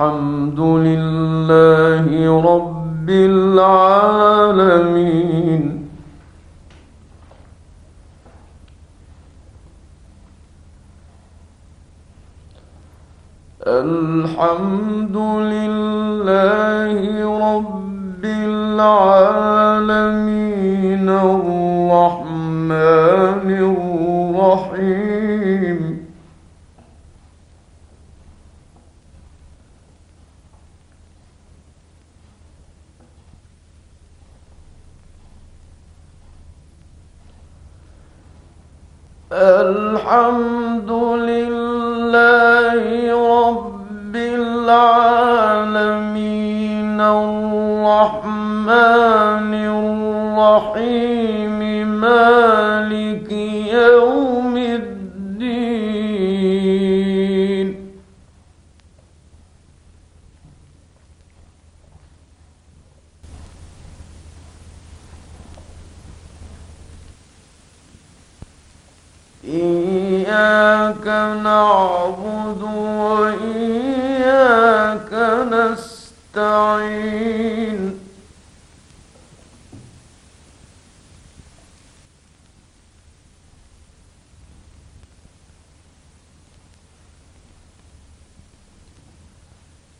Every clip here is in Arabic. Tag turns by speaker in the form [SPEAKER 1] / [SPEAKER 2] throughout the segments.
[SPEAKER 1] الحمد لله رب العالمين. الحمد لله رب العالمين الرحمن الرحيم الحمد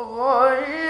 [SPEAKER 1] عليهم ولا الضالين.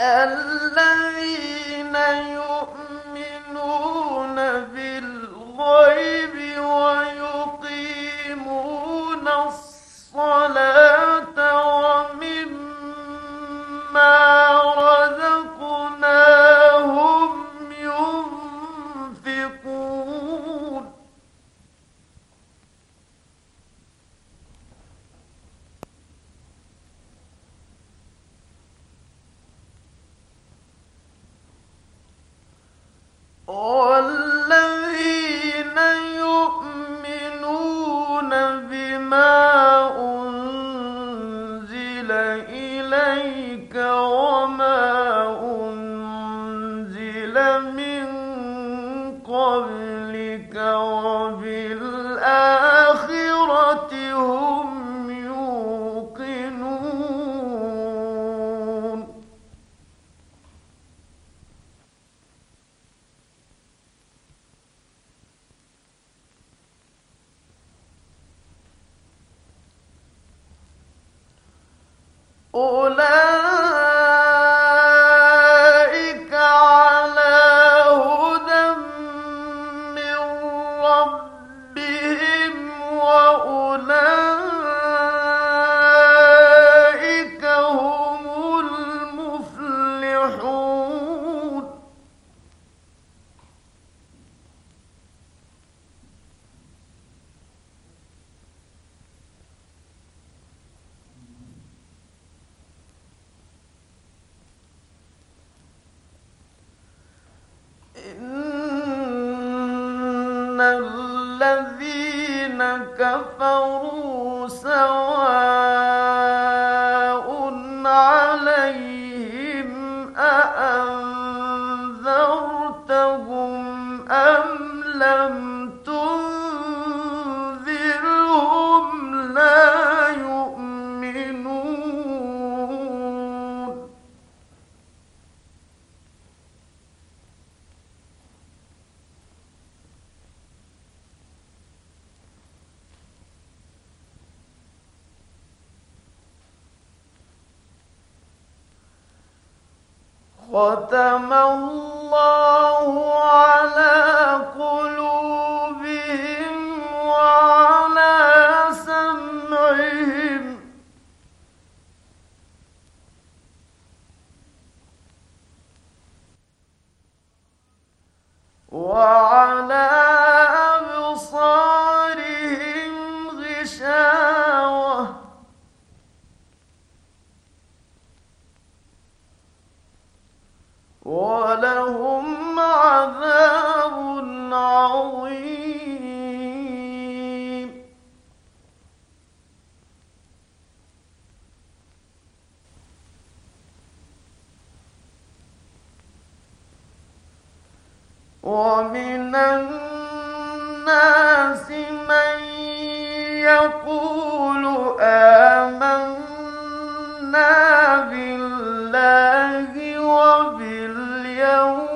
[SPEAKER 1] الذين يؤمنون قبلك وبالآخرة إن الذين كفروا سواء ختم الله وباليوم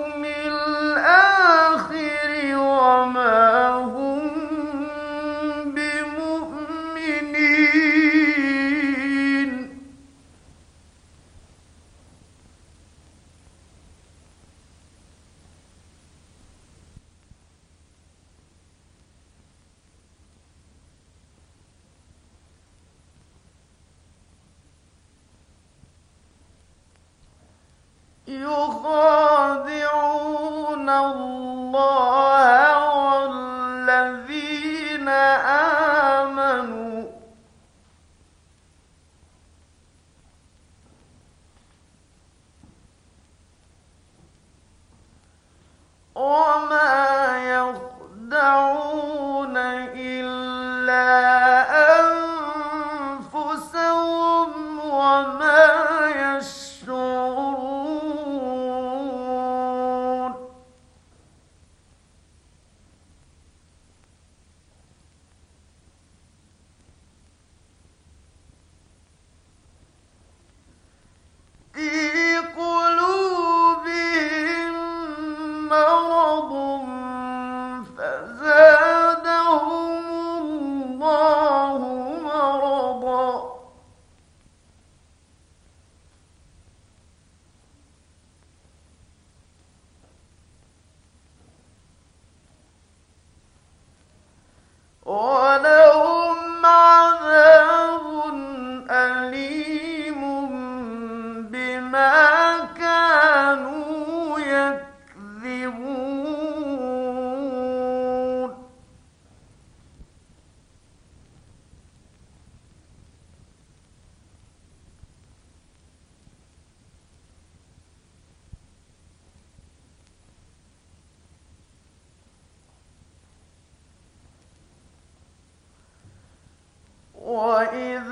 [SPEAKER 1] وإذا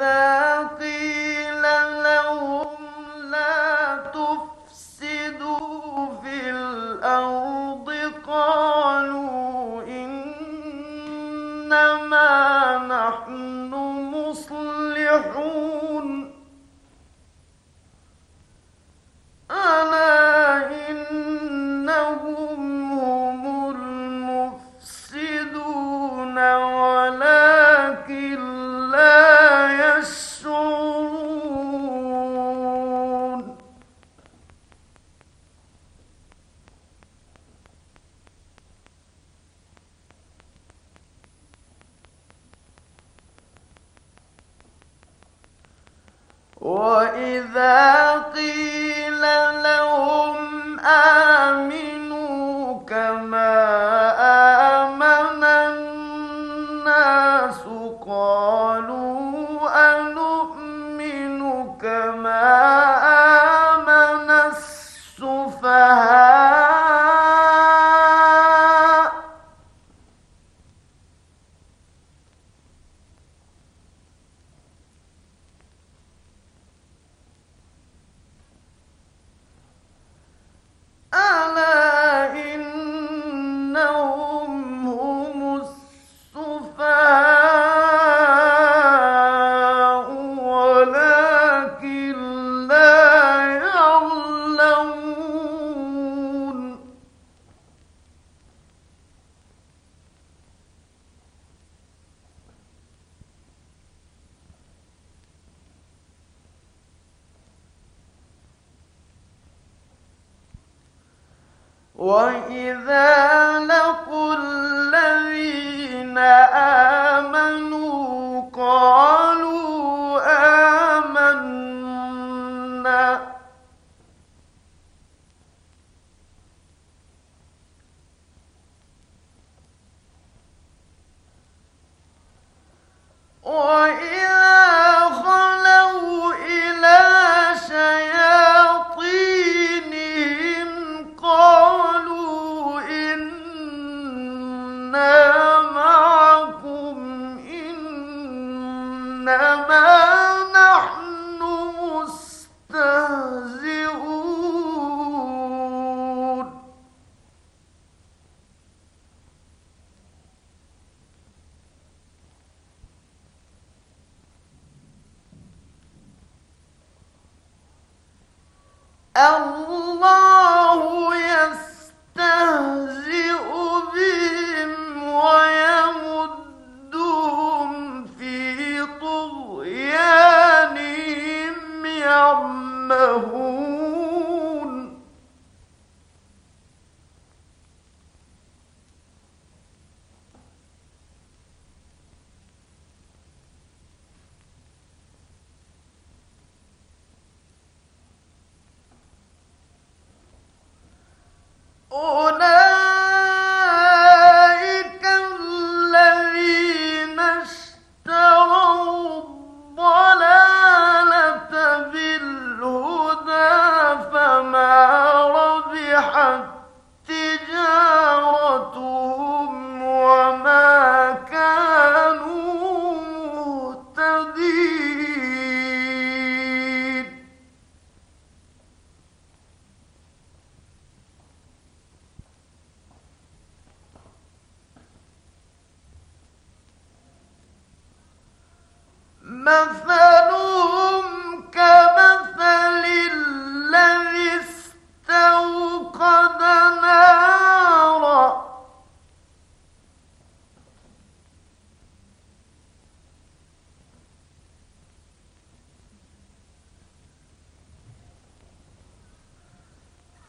[SPEAKER 1] Oh,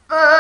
[SPEAKER 1] Uh.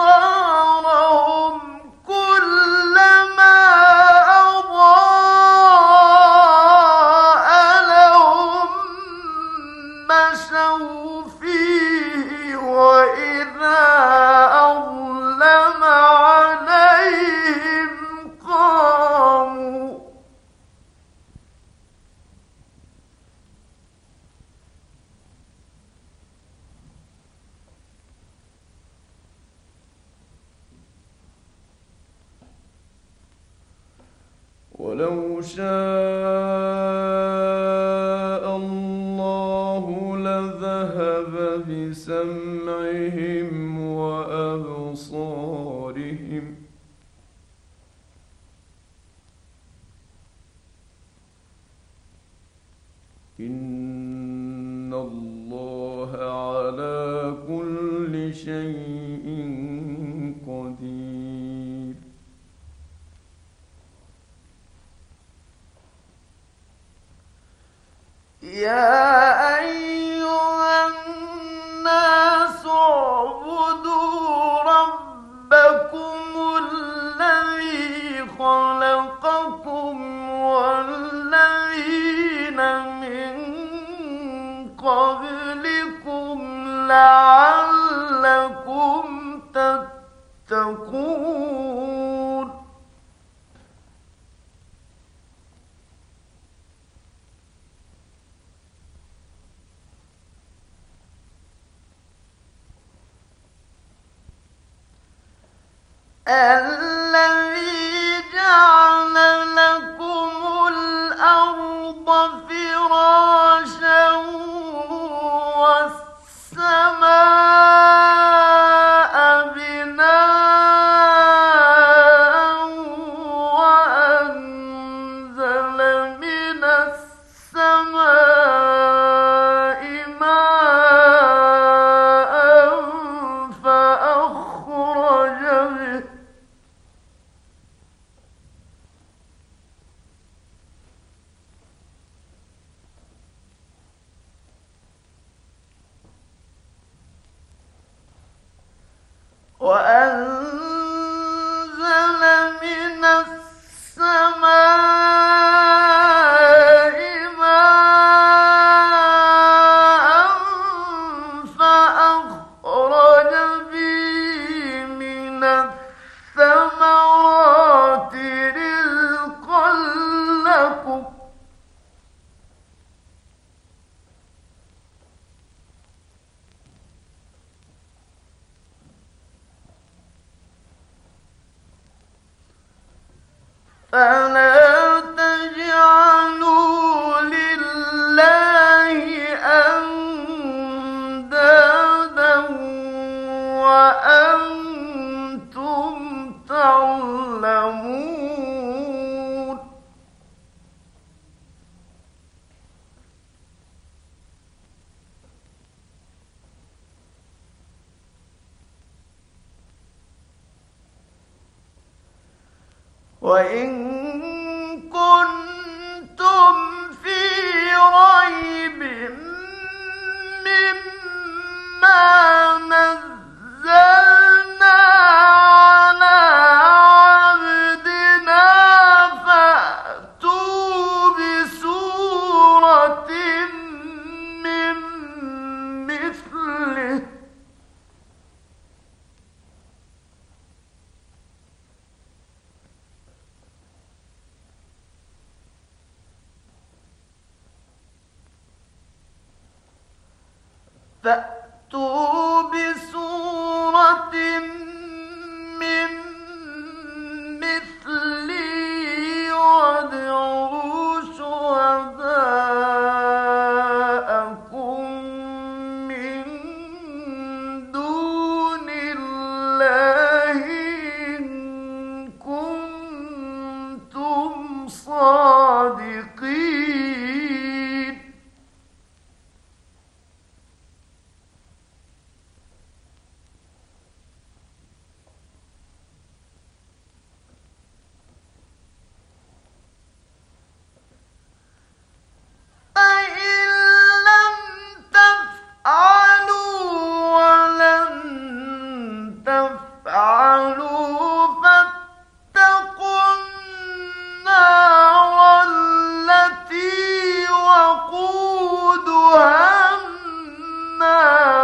[SPEAKER 1] ولو لذهب بسمعهم الذي وأن فأتوا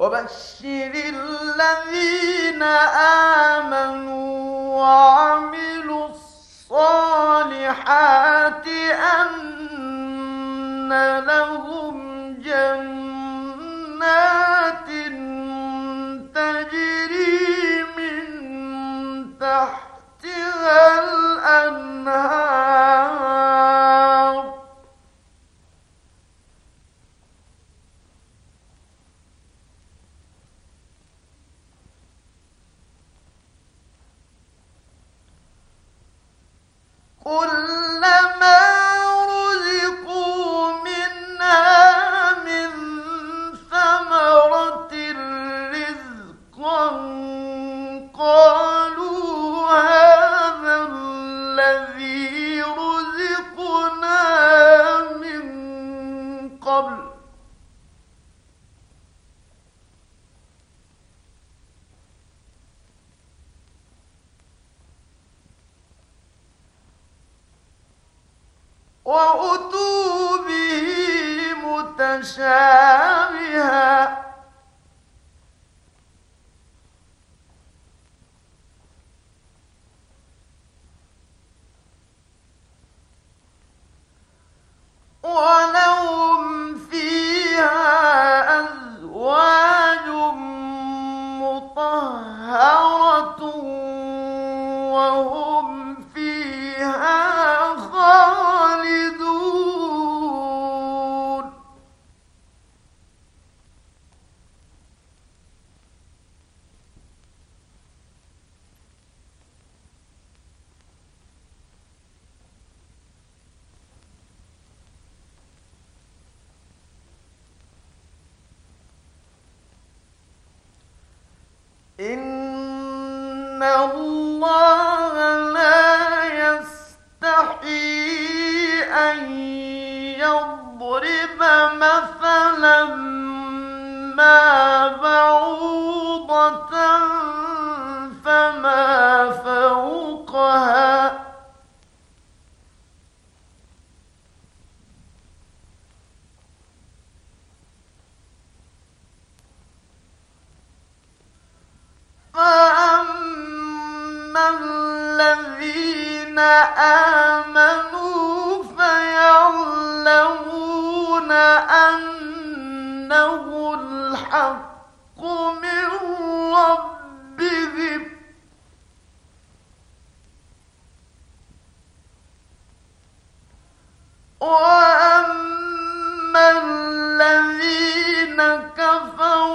[SPEAKER 1] وبشر الذين آمنوا وعملوا الصالحات أن لهم جنات متشابها بعوضة فما فوقها فأما الذين آمنوا فيعلمون أنه الحق من ربهم. وأما الذين كفروا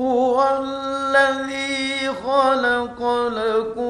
[SPEAKER 2] هو الذي خلق لكم